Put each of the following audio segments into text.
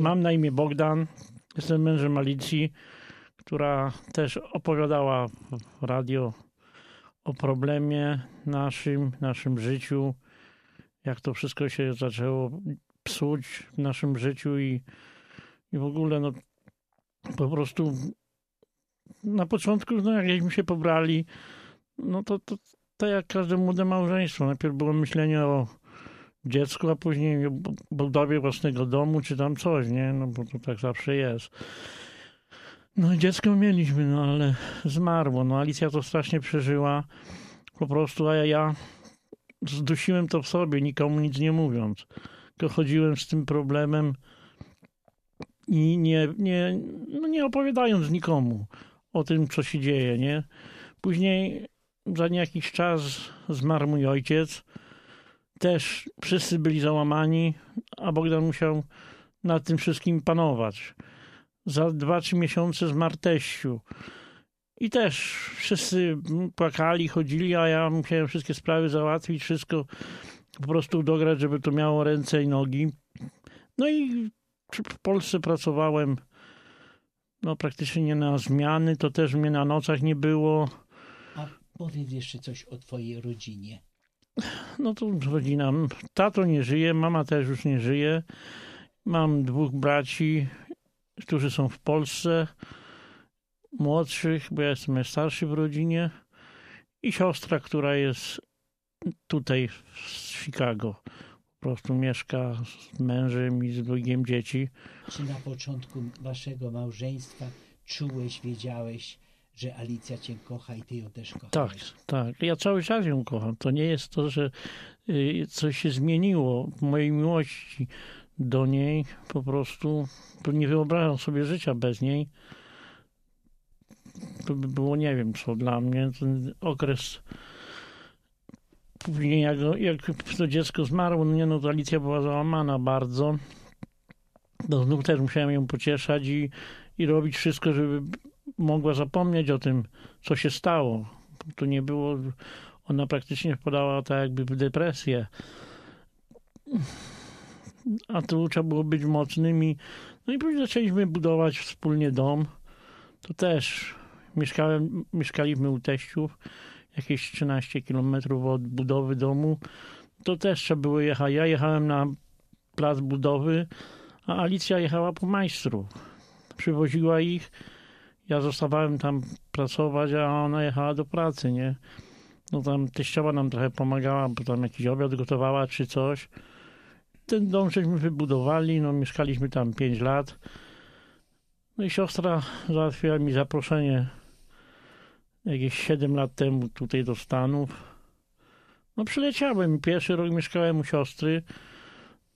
Mam na imię Bogdan. Jestem mężem Alicji, która też opowiadała w radio o problemie naszym, naszym życiu, jak to wszystko się zaczęło psuć w naszym życiu i, i w ogóle no po prostu na początku, no jakśmy się pobrali, no to, to, to jak każde młode małżeństwo. Najpierw było myślenie o dziecku, a później budowie własnego domu, czy tam coś, nie? No bo to tak zawsze jest. No dziecko mieliśmy, no ale zmarło. No Alicja to strasznie przeżyła. Po prostu, a ja, ja zdusiłem to w sobie, nikomu nic nie mówiąc. Tylko chodziłem z tym problemem i nie, nie, no nie opowiadając nikomu o tym, co się dzieje, nie? Później za jakiś czas zmarł mój ojciec. Też wszyscy byli załamani, a Bogdan musiał nad tym wszystkim panować. Za dwa, trzy miesiące zmarł teściu. I też wszyscy płakali, chodzili, a ja musiałem wszystkie sprawy załatwić, wszystko po prostu dograć, żeby to miało ręce i nogi. No i w Polsce pracowałem no praktycznie nie na zmiany, to też mnie na nocach nie było. A powiedz jeszcze coś o twojej rodzinie. No to rodzina. Tato nie żyje, mama też już nie żyje. Mam dwóch braci, którzy są w Polsce, młodszych, bo ja jestem najstarszy w rodzinie i siostra, która jest tutaj w Chicago. Po prostu mieszka z mężem i z dwójkiem dzieci. Czy na początku waszego małżeństwa czułeś, wiedziałeś, że Alicja cię kocha i ty ją też kochasz? Tak, tak. Ja cały czas ją kocham. To nie jest to, że y, coś się zmieniło w mojej miłości do niej. Po prostu nie wyobrażam sobie życia bez niej. To by było nie wiem co dla mnie. Ten okres później jak, jak to dziecko zmarło, no nie no, to Alicja była załamana bardzo. No znów też musiałem ją pocieszać i, i robić wszystko, żeby mogła zapomnieć o tym, co się stało. To nie było, ona praktycznie wpadała tak jakby w depresję. A tu trzeba było być mocnymi. No i później zaczęliśmy budować wspólnie dom. To też mieszkałem, mieszkaliśmy u teściów jakieś 13 kilometrów od budowy domu. To też trzeba było jechać. Ja jechałem na plac budowy, a Alicja jechała po majstrów. Przywoziła ich ja zostawałem tam pracować, a ona jechała do pracy, nie? No tam teściowa nam trochę pomagała, bo tam jakiś obiad gotowała czy coś. Ten dom żeśmy wybudowali, no mieszkaliśmy tam 5 lat. No i siostra załatwiła mi zaproszenie jakieś 7 lat temu tutaj do Stanów. No przyleciałem, pierwszy rok mieszkałem u siostry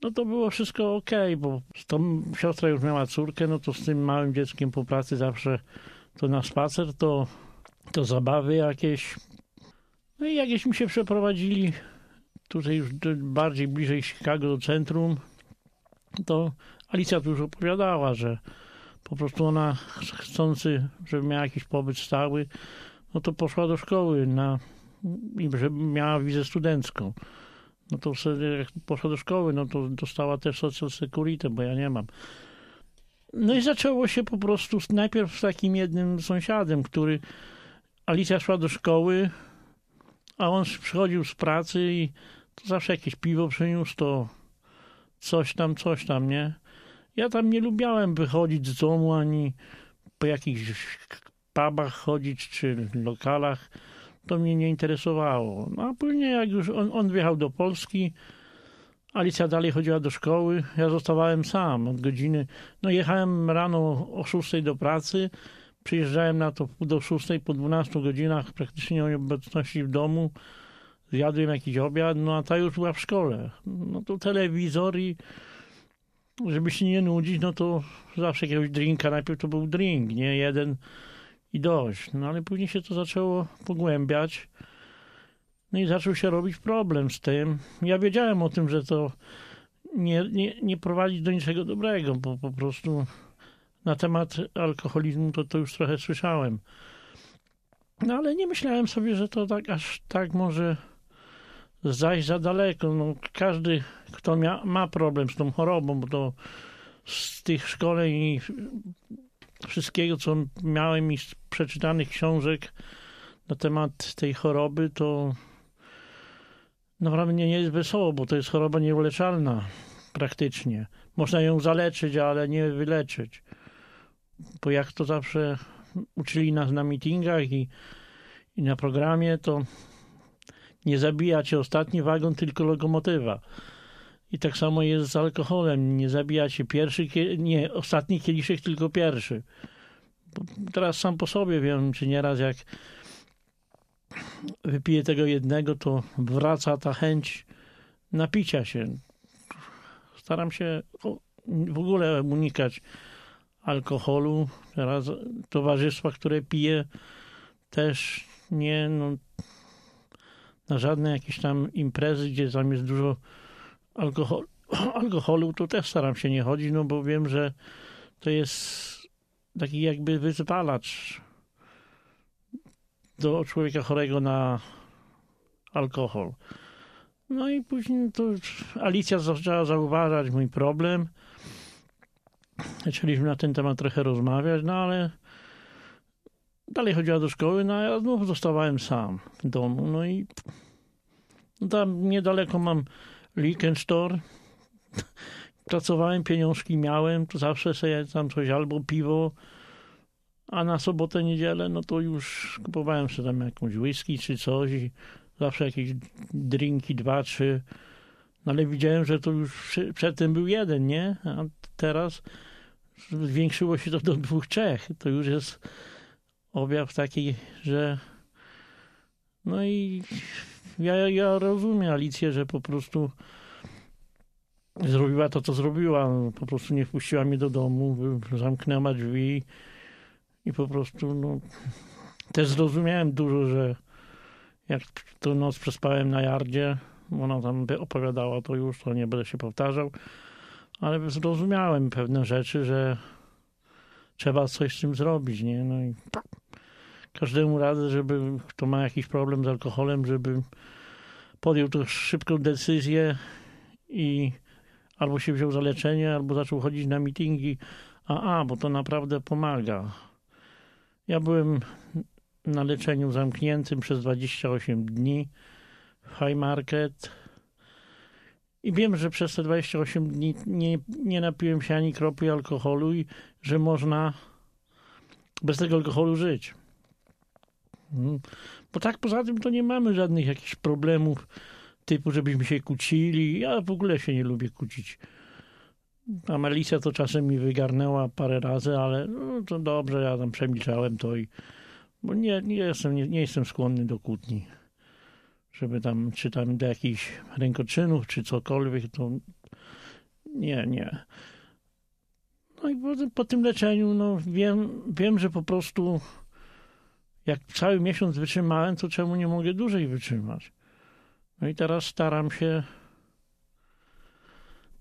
no to było wszystko ok, bo tą siostra już miała córkę, no to z tym małym dzieckiem po pracy zawsze to na spacer, to, to zabawy jakieś. No i jakieśmy się przeprowadzili tutaj już bardziej bliżej Chicago do centrum, to Alicja tu już opowiadała, że po prostu ona chcący, żeby miała jakiś pobyt stały, no to poszła do szkoły na, i żeby miała wizę studencką no to wtedy jak poszła do szkoły, no to dostała też social security, bo ja nie mam. No i zaczęło się po prostu najpierw z takim jednym sąsiadem, który Alicja szła do szkoły, a on przychodził z pracy i to zawsze jakieś piwo przyniósł, to coś tam, coś tam, nie? Ja tam nie lubiałem wychodzić z domu ani po jakichś pubach chodzić czy lokalach to mnie nie interesowało. No a później jak już on, on wjechał do Polski, Alicja dalej chodziła do szkoły, ja zostawałem sam od godziny. No jechałem rano o 6 do pracy, przyjeżdżałem na to do 6 po 12 godzinach praktycznie obecności w domu, zjadłem jakiś obiad, no a ta już była w szkole. No to telewizor i żeby się nie nudzić, no to zawsze jakiegoś drinka, najpierw to był drink, nie jeden i dość. No ale później się to zaczęło pogłębiać. No i zaczął się robić problem z tym. Ja wiedziałem o tym, że to nie, nie, nie prowadzi do niczego dobrego, bo po prostu na temat alkoholizmu to, to już trochę słyszałem. No ale nie myślałem sobie, że to tak aż tak może zajść za daleko. No, każdy, kto mia, ma problem z tą chorobą, bo to z tych szkoleń wszystkiego, co miałem i z przeczytanych książek na temat tej choroby, to naprawdę nie jest wesoło, bo to jest choroba nieuleczalna praktycznie. Można ją zaleczyć, ale nie wyleczyć. Bo jak to zawsze uczyli nas na meetingach i, i na programie, to nie zabija cię ostatni wagon, tylko lokomotywa. I tak samo jest z alkoholem. Nie zabija cię pierwszy, nie ostatni kieliszek, tylko pierwszy. Teraz sam po sobie wiem, czy nieraz jak wypiję tego jednego, to wraca ta chęć napicia się. Staram się w ogóle unikać alkoholu. Teraz towarzystwa, które piję, też nie, no, na żadne jakieś tam imprezy, gdzie tam jest dużo alkoholu, alkoholu, to też staram się nie chodzić, no bo wiem, że to jest taki jakby wyzwalacz do człowieka chorego na alkohol. No i później to Alicja zaczęła zauważać mój problem. Zaczęliśmy na ten temat trochę rozmawiać, no ale dalej chodziła do szkoły, no a ja znów zostawałem sam w domu. No i tam niedaleko mam Store. Pracowałem, pieniążki miałem, to zawsze sobie tam coś albo piwo, a na sobotę, niedzielę, no to już kupowałem sobie tam jakąś whisky czy coś zawsze jakieś drinki, dwa, trzy. No ale widziałem, że to już przedtem był jeden, nie? A teraz zwiększyło się to do dwóch, trzech. To już jest objaw taki, że no i ja, ja rozumiem Alicję, że po prostu zrobiła to, co zrobiła. Po prostu nie wpuściła mnie do domu, zamknęła drzwi i po prostu no, też zrozumiałem dużo, że jak tą noc przespałem na jardzie, ona tam by opowiadała to już, to nie będę się powtarzał, ale zrozumiałem pewne rzeczy, że trzeba coś z tym zrobić, nie? No i każdemu radzę, żeby kto ma jakiś problem z alkoholem, żeby podjął to szybką decyzję i albo się wziął za leczenie, albo zaczął chodzić na meetingi, a a, bo to naprawdę pomaga. Ja byłem na leczeniu zamkniętym przez 28 dni w High Market i wiem, że przez te 28 dni nie, nie napiłem się ani kropli alkoholu i że można bez tego alkoholu żyć. Mhm. Bo tak poza tym to nie mamy żadnych jakichś problemów typu, żebyśmy się kłócili. Ja w ogóle się nie lubię kłócić. A Melisa to czasem mi wygarnęła parę razy, ale no, to dobrze, ja tam przemilczałem to i bo nie, nie, jestem, nie, nie jestem skłonny do kłótni. Żeby tam, czy tam do jakichś rękoczynów, czy cokolwiek, to nie, nie. No i po, po tym leczeniu, no wiem, wiem, że po prostu jak cały miesiąc wytrzymałem, to czemu nie mogę dłużej wytrzymać? No i teraz staram się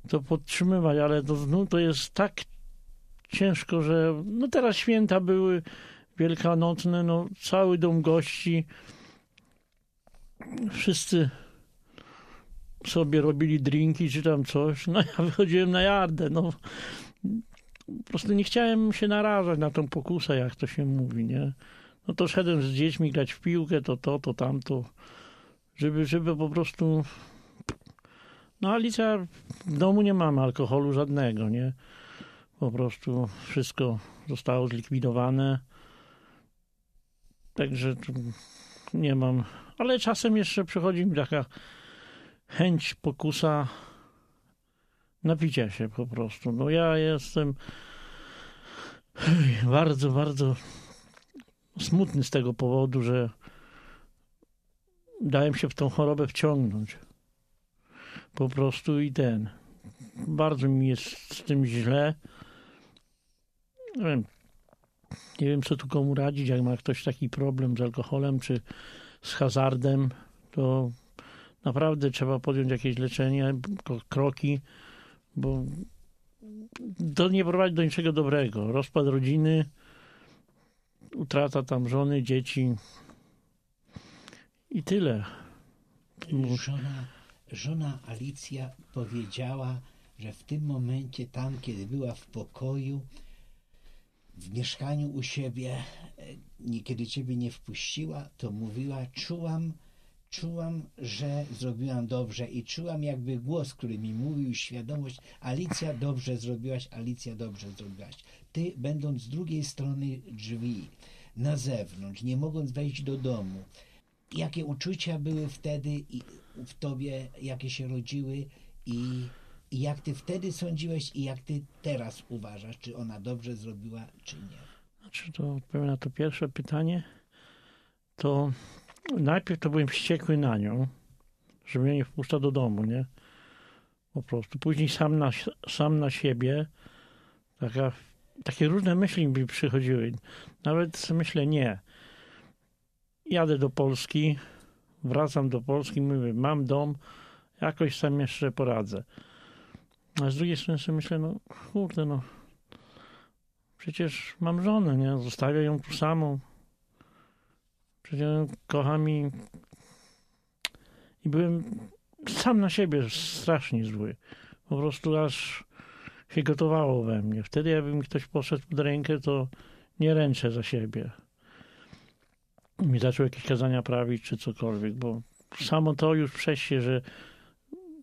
to podtrzymywać, ale to znów to jest tak ciężko, że no teraz święta były wielkanocne, no cały dom gości, wszyscy sobie robili drinki czy tam coś, no ja wychodziłem na jardę, no po prostu nie chciałem się narażać na tą pokusę, jak to się mówi, nie? No to szedłem z dziećmi grać w piłkę, to to, to tamto, żeby, żeby po prostu... No Alicja, w domu nie mamy alkoholu żadnego, nie? Po prostu wszystko zostało zlikwidowane. Także nie mam, ale czasem jeszcze przychodzi mi taka chęć, pokusa napicia się po prostu. No ja jestem bardzo, bardzo smutny z tego powodu, że dałem się w tą chorobę wciągnąć. Po prostu i ten. Bardzo mi jest z tym źle. Nie wiem, nie wiem, co tu komu radzić, jak ma ktoś taki problem z alkoholem czy z hazardem, to naprawdę trzeba podjąć jakieś leczenie, kroki, bo to nie prowadzi do niczego dobrego. Rozpad rodziny, utrata tam żony, dzieci i tyle. Żona, żona Alicja powiedziała, że w tym momencie, tam, kiedy była w pokoju, w mieszkaniu u siebie, e, niekiedy ciebie nie wpuściła, to mówiła, czułam, czułam, że zrobiłam dobrze i czułam jakby głos, który mi mówił, świadomość, Alicja dobrze zrobiłaś, Alicja dobrze zrobiłaś. Ty, będąc z drugiej strony drzwi, na zewnątrz, nie mogąc wejść do domu, jakie uczucia były wtedy i w tobie, jakie się rodziły i, i jak ty wtedy sądziłeś i jak ty teraz uważasz, czy ona dobrze zrobiła, czy nie? Znaczy, to odpowiem na to pierwsze pytanie. To najpierw to byłem wściekły na nią, że mnie nie wpuszcza do domu, nie? Po prostu. Później sam na, sam na siebie. Taka, takie różne myśli mi przychodziły. Nawet myślę, nie. Jadę do Polski, wracam do Polski, mówię, mam dom, jakoś sam jeszcze poradzę. A z drugiej strony sobie myślę, no kurde, no przecież mam żonę, nie? Zostawię ją tu samą. Przecież kocham i, i byłem sam na siebie strasznie zły. Po prostu aż się gotowało we mnie. Wtedy jakby mi ktoś poszedł pod rękę, to nie ręczę za siebie. Mi zaczął jakieś kazania prawić czy cokolwiek, bo samo to już przejście, że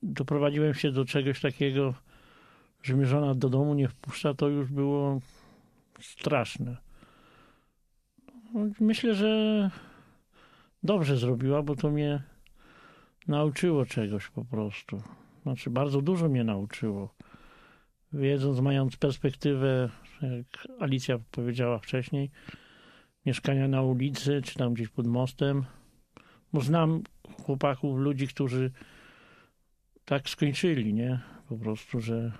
doprowadziłem się do czegoś takiego, że mnie żona do domu nie wpuszcza, to już było straszne. Myślę, że dobrze zrobiła, bo to mnie nauczyło czegoś po prostu. Znaczy, bardzo dużo mnie nauczyło. Wiedząc, mając perspektywę, jak Alicja powiedziała wcześniej, mieszkania na ulicy, czy tam gdzieś pod mostem, bo znam chłopaków, ludzi, którzy tak skończyli, nie? Po prostu, że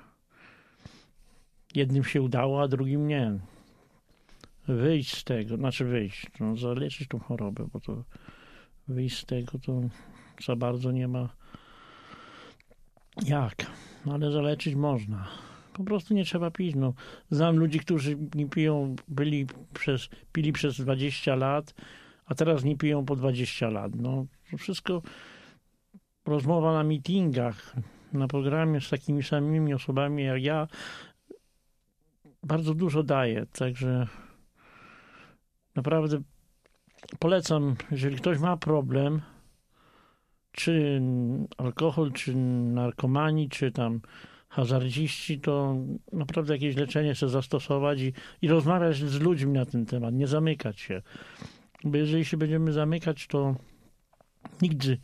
jednym się udało, a drugim nie. Wyjść z tego, znaczy wyjść, no, zaleczyć tą chorobę, bo to wyjść z tego to za bardzo nie ma jak, no, ale zaleczyć można. Po prostu nie trzeba pić. No. Znam ludzi, którzy nie piją, byli przez, pili przez 20 lat, a teraz nie piją po 20 lat. No, to wszystko rozmowa na meetingach, na programie z takimi samymi osobami jak ja, bardzo dużo daje. Także naprawdę polecam, jeżeli ktoś ma problem, czy alkohol, czy narkomani, czy tam hazardziści, to naprawdę jakieś leczenie chce zastosować i, i rozmawiać z ludźmi na ten temat, nie zamykać się. Bo jeżeli się będziemy zamykać, to nigdy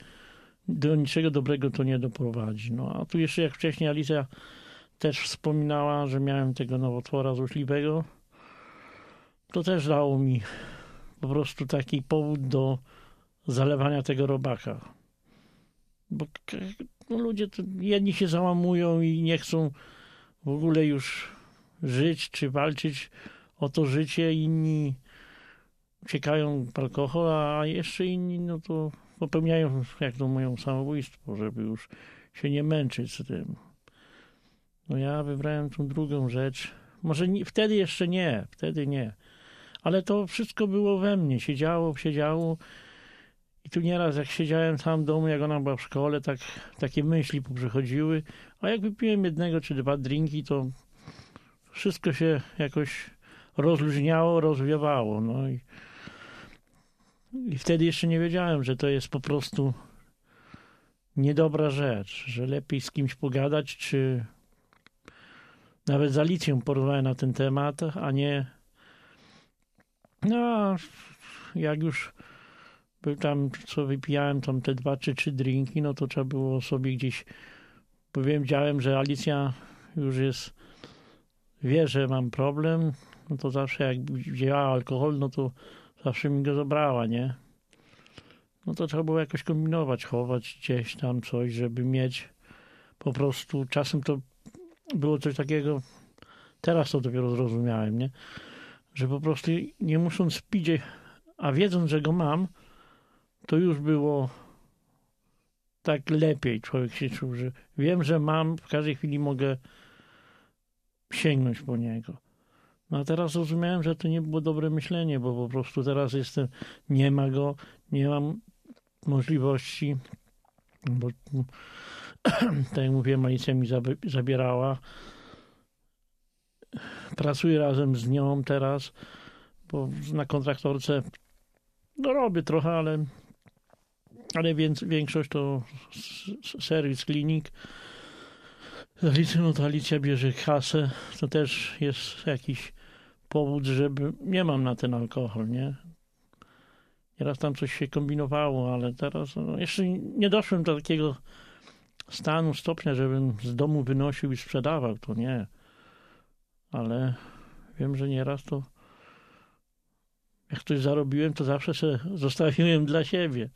do niczego dobrego to nie doprowadzi. No a tu jeszcze jak wcześniej Alicja też wspominała, że miałem tego nowotwora złośliwego, to też dało mi po prostu taki powód do zalewania tego robaka. Bo no, ludzie, to, jedni się załamują i nie chcą w ogóle już żyć czy walczyć o to życie, inni uciekają w alkohol, a jeszcze inni no to popełniają, jak to mówią, samobójstwo, żeby już się nie męczyć z tym. No ja wybrałem tą drugą rzecz. Może nie, wtedy jeszcze nie, wtedy nie. Ale to wszystko było we mnie. Siedziało, siedziało. I tu nieraz jak siedziałem sam w domu, jak ona była w szkole, tak, takie myśli poprzychodziły. A jak wypiłem jednego czy dwa drinki, to wszystko się jakoś rozluźniało, rozwiewało. No i, i wtedy jeszcze nie wiedziałem, że to jest po prostu niedobra rzecz, że lepiej z kimś pogadać, czy nawet z Alicją porozmawiać na ten temat, a nie no, jak już był tam, co wypijałem tam te dwa czy trzy drinki, no to trzeba było sobie gdzieś, bo wiedziałem, że Alicja już jest, wie, że mam problem, no to zawsze jak wzięła alkohol, no to zawsze mi go zabrała, nie? No to trzeba było jakoś kombinować, chować gdzieś tam coś, żeby mieć po prostu, czasem to było coś takiego, teraz to dopiero zrozumiałem, nie? Że po prostu nie musząc pić, a wiedząc, że go mam, to już było tak lepiej człowiek się czuł, że wiem, że mam, w każdej chwili mogę sięgnąć po niego. No a teraz zrozumiałem, że to nie było dobre myślenie, bo po prostu teraz jestem, nie ma go, nie mam możliwości, bo tak jak mówiłem, Alicja mi zabi- zabierała. Pracuję razem z nią teraz, bo na kontraktorce no robię trochę, ale, ale więc, większość to serwis klinik. Z Alicją, no to Alicja bierze kasę, to też jest jakiś powód, żeby nie mam na ten alkohol, nie? Nieraz tam coś się kombinowało, ale teraz no, jeszcze nie doszłem do takiego stanu, stopnia, żebym z domu wynosił i sprzedawał, to nie. Ale wiem, że nieraz to jak coś zarobiłem, to zawsze się zostawiłem dla siebie,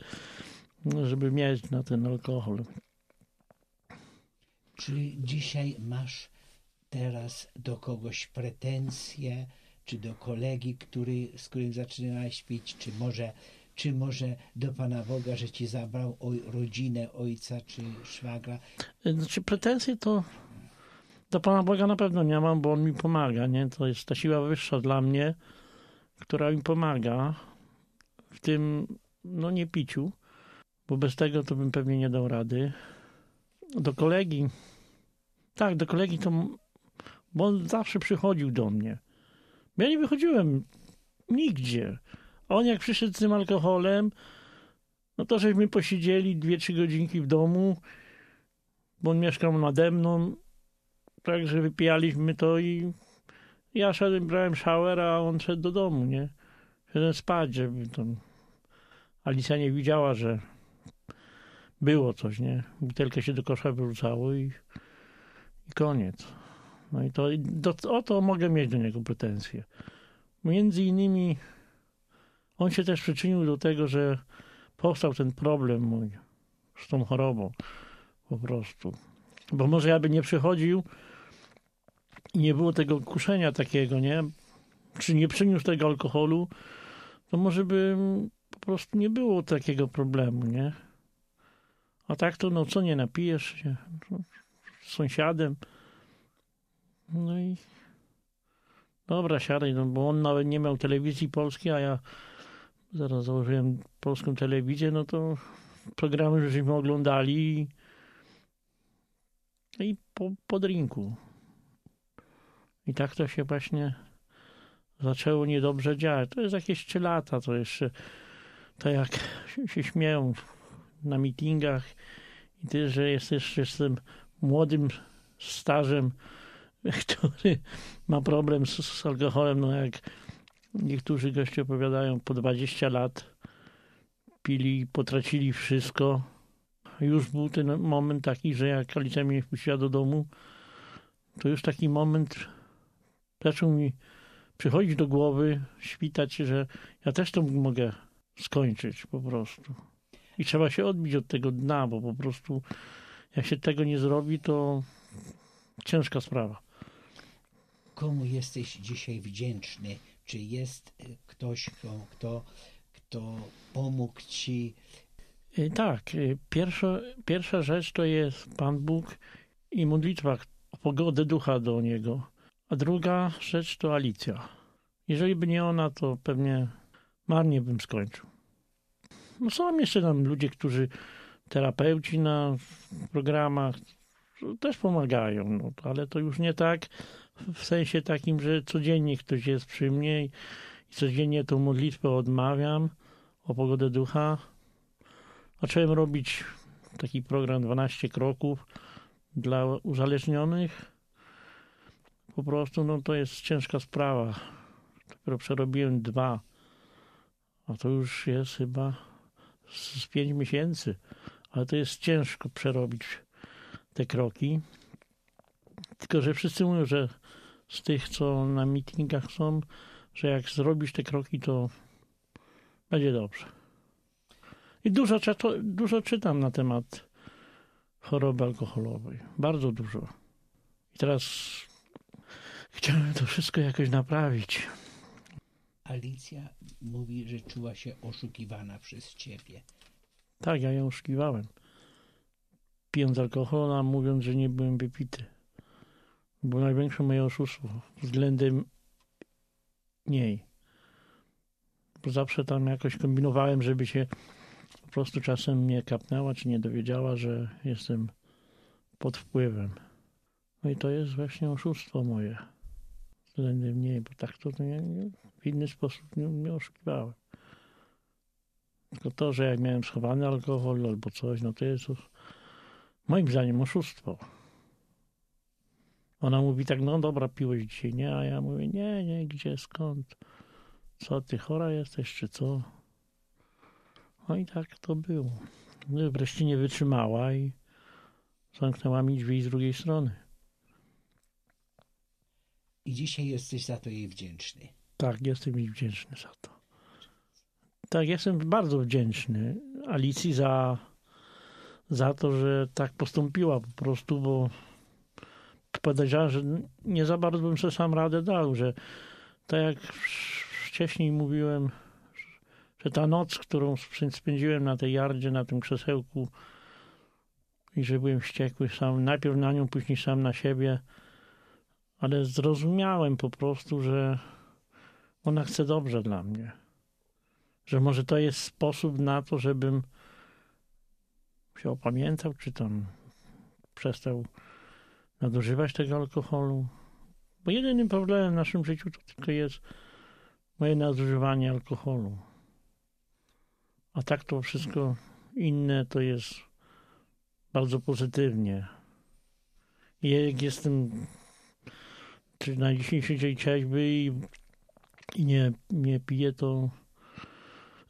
no, żeby mieć na ten alkohol. Czy dzisiaj masz teraz do kogoś pretensje, czy do kolegi, który, z którym zaczynałeś pić, czy może, czy może do Pana Boga, że ci zabrał oj, rodzinę ojca czy szwagra? Znaczy pretensje to do Pana Boga na pewno nie mam, bo On mi pomaga, nie? To jest ta siła wyższa dla mnie, która mi pomaga w tym, no nie piciu, bo bez tego to bym pewnie nie dał rady. Do kolegi, tak, do kolegi to, bo on zawsze przychodził do mnie. Ja nie wychodziłem nigdzie. On jak przyszedł z tym alkoholem, no to żeśmy posiedzieli dwie, trzy godzinki w domu, bo on mieszkał nade mną, także wypijaliśmy to i ja szedłem, brałem shower, a on szedł do domu, nie? Szedłem spać, żeby tam Alicja nie widziała, że było coś, nie? Butelkę się do kosza wyrzucało i, i koniec. No i to, do, o to mogę mieć do niego pretensje. Między innymi on się też przyczynił do tego, że powstał ten problem mój z tą chorobą po prostu. Bo może ja by nie przychodził nie było tego kuszenia takiego, nie? Czy nie przyniósł tego alkoholu, to może by po prostu nie było takiego problemu, nie? A tak to, no co nie napijesz się z sąsiadem. No i dobra, siadaj, no bo on nawet nie miał telewizji polskiej, a ja zaraz założyłem polską telewizję, no to programy żeśmy oglądali i, po, po drinku. I tak to się właśnie zaczęło niedobrze działać. To jest jakieś trzy lata, to jeszcze to jak się, śmieją na mitingach i ty, że jesteś jestem młodym starzem, który ma problem z, z alkoholem, no jak niektórzy goście opowiadają, po 20 lat pili, potracili wszystko. Już był ten moment taki, że jak Alicja mnie wpuściła do domu, to już taki moment zaczął mi przychodzić do głowy, świtać, że ja też to mogę skończyć po prostu. I trzeba się odbić od tego dna, bo po prostu jak się tego nie zrobi, to ciężka sprawa. Komu jesteś dzisiaj wdzięczny? Czy jest y, ktoś, kto, kto, kto pomógł ci? Y, Tak, y, pierwsza, pierwsza rzecz to jest Pan Bóg i modlitwa o pogodę ducha do Niego. A druga rzecz to Alicja. Jeżeli by nie ona, to pewnie marnie bym skończył. No są jeszcze tam ludzie, którzy terapeuci na programach też pomagają, no, ale to już nie tak w sensie takim, że codziennie ktoś jest przy mnie i, codziennie tą modlitwę odmawiam o pogodę ducha. Zacząłem robić taki program 12 kroków dla uzależnionych. Po prostu no, to jest ciężka sprawa. Dopiero przerobiłem dwa, a to już jest chyba z, pięć miesięcy. Ale to jest ciężko przerobić te kroki. Tylko, że wszyscy mówią, że z tych, co na meetingach są, że jak zrobisz te kroki, to będzie dobrze. I dużo, dużo czytam na temat choroby alkoholowej. Bardzo dużo. I teraz chciałem to wszystko jakoś naprawić. Alicja mówi, że czuła się oszukiwana przez ciebie. Tak, ja ją oszukiwałem. Pijąc alkohol, a mówiąc, że nie byłem wypity. Było największe moje oszustwo względem niej. Bo zawsze tam jakoś kombinowałem, żeby się po prostu czasem nie kapnęła, czy nie dowiedziała, że jestem pod wpływem. No i to jest właśnie oszustwo moje względem niej, bo tak to nie, nie, w inny sposób nie, nie oszukiwałem. Tylko to, że jak miałem schowany alkohol albo coś, no to jest moim zdaniem oszustwo. Ona mówi tak, no dobra, piłeś dzisiaj, nie? A ja mówię, nie, nie, gdzie, skąd? Co, ty chora jesteś, czy co? No i tak to było. No, wreszcie nie wytrzymała i zamknęła mi drzwi z drugiej strony. I dzisiaj jesteś za to jej wdzięczny. Tak, jestem jej wdzięczny za to. Tak, jestem bardzo wdzięczny Alicji za, za to, że tak postąpiła po prostu, bo podejrzewam, że nie za bardzo bym sobie sam radę dał, że tak jak wcześniej mówiłem, że ta noc, którą spędziłem na tej jardzie, na tym krzesełku i że byłem wściekły sam, najpierw na nią, później sam na siebie, ale zrozumiałem po prostu, że ona chce dobrze dla mnie. Że może to jest sposób na to, żebym się opamiętał, czy tam przestał nadużywać tego alkoholu. Bo jedynym problemem w naszym życiu to tylko jest moje nadużywanie alkoholu. A tak to wszystko inne to jest bardzo pozytywnie. I jak jestem czy na dzisiejszy dzień trzeźwy i, i nie, nie piję, to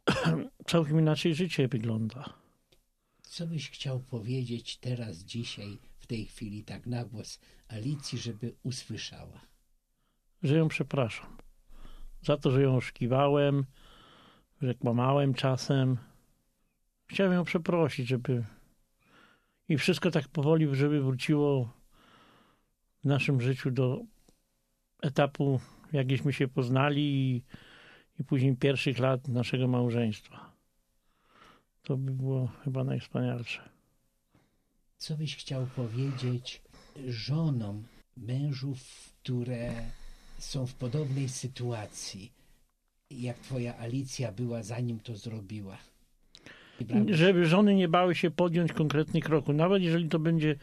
całkiem inaczej życie wygląda. Co byś chciał powiedzieć teraz, dzisiaj, w tej chwili, tak na głos Alicji, żeby usłyszała? Że ją przepraszam. Za to, że ją oszukiwałem, że kłamałem czasem. Chciałem ją przeprosić, żeby i wszystko tak powoli, żeby wróciło w naszym życiu do etapu, jakieśmy się poznali i, i później pierwszych lat naszego małżeństwa. To by było chyba najwspanialsze. Co byś chciał powiedzieć żonom mężów, które są w podobnej sytuacji, jak twoja Alicja była, zanim to zrobiła? Żeby żony nie bały się podjąć konkretnych kroków, nawet jeżeli to będzie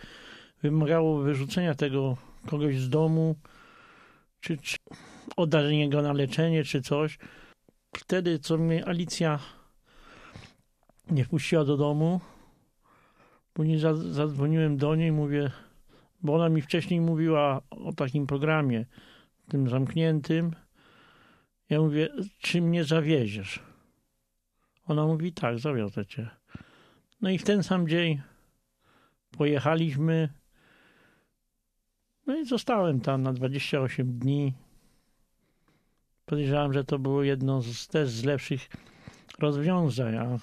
wymagało wyrzucenia tego kogoś z domu, czy, czy oddanie go na leczenie, czy coś. Wtedy, co mnie Alicja nie wpuściła do domu, później zadzwoniłem do niej, mówię, bo ona mi wcześniej mówiła o takim programie, tym zamkniętym. Ja mówię, czy mnie zawieziesz? Ona mówi, tak, zawiozę cię. No i w ten sam dzień pojechaliśmy no i zostałem tam na 28 dni. Podejrzewam, że to było jedno z też z lepszych rozwiązań.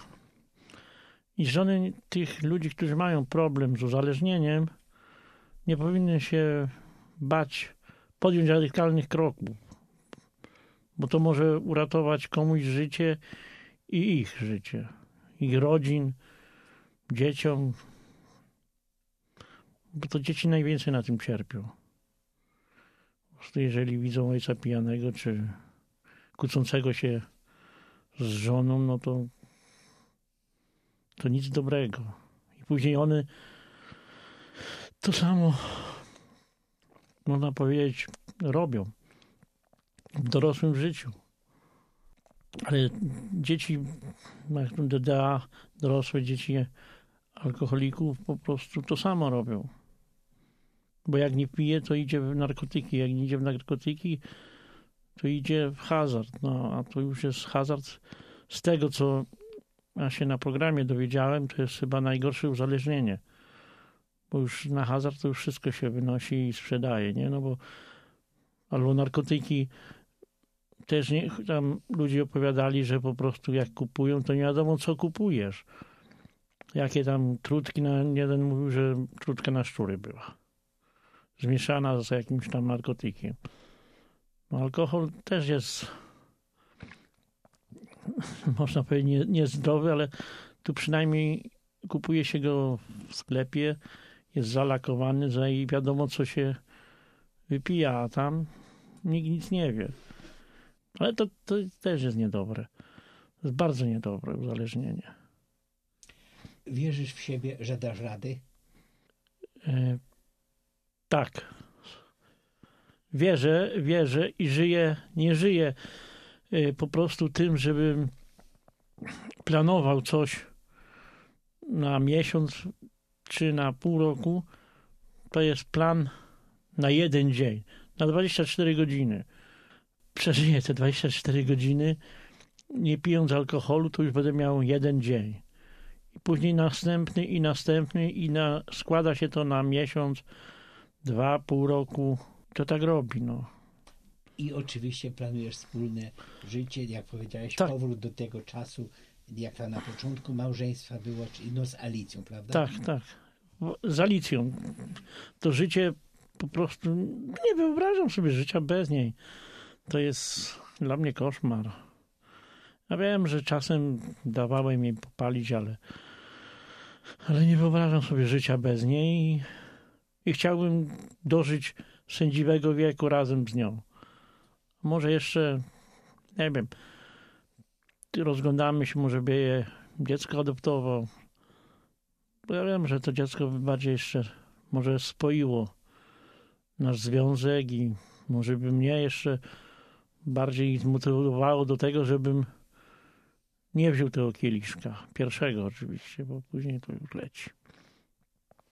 I żony tych ludzi, którzy mają problem z uzależnieniem, nie powinny się bać podjąć radykalnych kroków, bo to może uratować komuś życie i ich życie, ich rodzin, dzieciom, bo to dzieci najwięcej na tym cierpią. Po prostu jeżeli widzą ojca pijanego, czy kłócącego się z żoną, no to to nic dobrego. I później one to samo, można powiedzieć, robią w dorosłym życiu. Ale dzieci, DDA, dorosłe dzieci alkoholików po prostu to samo robią. Bo jak nie pije, to idzie w narkotyki. Jak nie idzie w narkotyki, to idzie w hazard. No, a to już jest hazard z tego, co ja się na programie dowiedziałem, to jest chyba najgorsze uzależnienie. Bo już na hazard to już wszystko się wynosi i sprzedaje, nie? No bo albo narkotyki też nie, tam ludzie opowiadali, że po prostu jak kupują, to nie wiadomo co kupujesz. Jakie tam trutki, na, jeden mówił, że trutka na szczury była zmieszana z jakimś tam narkotykiem. No, alkohol też jest, można powiedzieć, niezdrowy, ale tu przynajmniej kupuje się go w sklepie, jest zalakowany, i wiadomo, co się wypija, a tam nikt nic nie wie. Ale to, to też jest niedobre. To jest bardzo niedobre uzależnienie. Wierzysz w siebie, że dasz rady? Tak. Wierzę, wierzę i żyję, nie żyję e, po prostu tym, żebym planował coś na miesiąc czy na pół roku. To jest plan na jeden dzień, na 24 godziny. Przeżyję te 24 godziny, nie pijąc alkoholu, to już będę miał jeden dzień. I później następny i następny i na, składa się to na miesiąc, dwa, pół roku. To tak robi, no. I oczywiście planujesz wspólne życie, jak powiedziałeś, Tak. powrót do tego czasu, jak to na początku małżeństwa było, czyli no z Alicją, prawda? Tak, tak. Z Alicją. To życie po prostu, nie wyobrażam sobie życia bez niej. To jest dla mnie koszmar. Ja wiem, że czasem dawałem jej popalić, ale, ale nie wyobrażam sobie życia bez niej i, chciałbym dożyć sędziwego wieku razem z nią. Może jeszcze, nie wiem, rozglądamy się, może by je dziecko adoptował. Ja wiem, że to dziecko by bardziej jeszcze może spoiło nasz związek i może by mnie jeszcze bardziej zmotywowało do tego, żebym nie wziął tego kieliszka. Pierwszego oczywiście, bo później to już leci.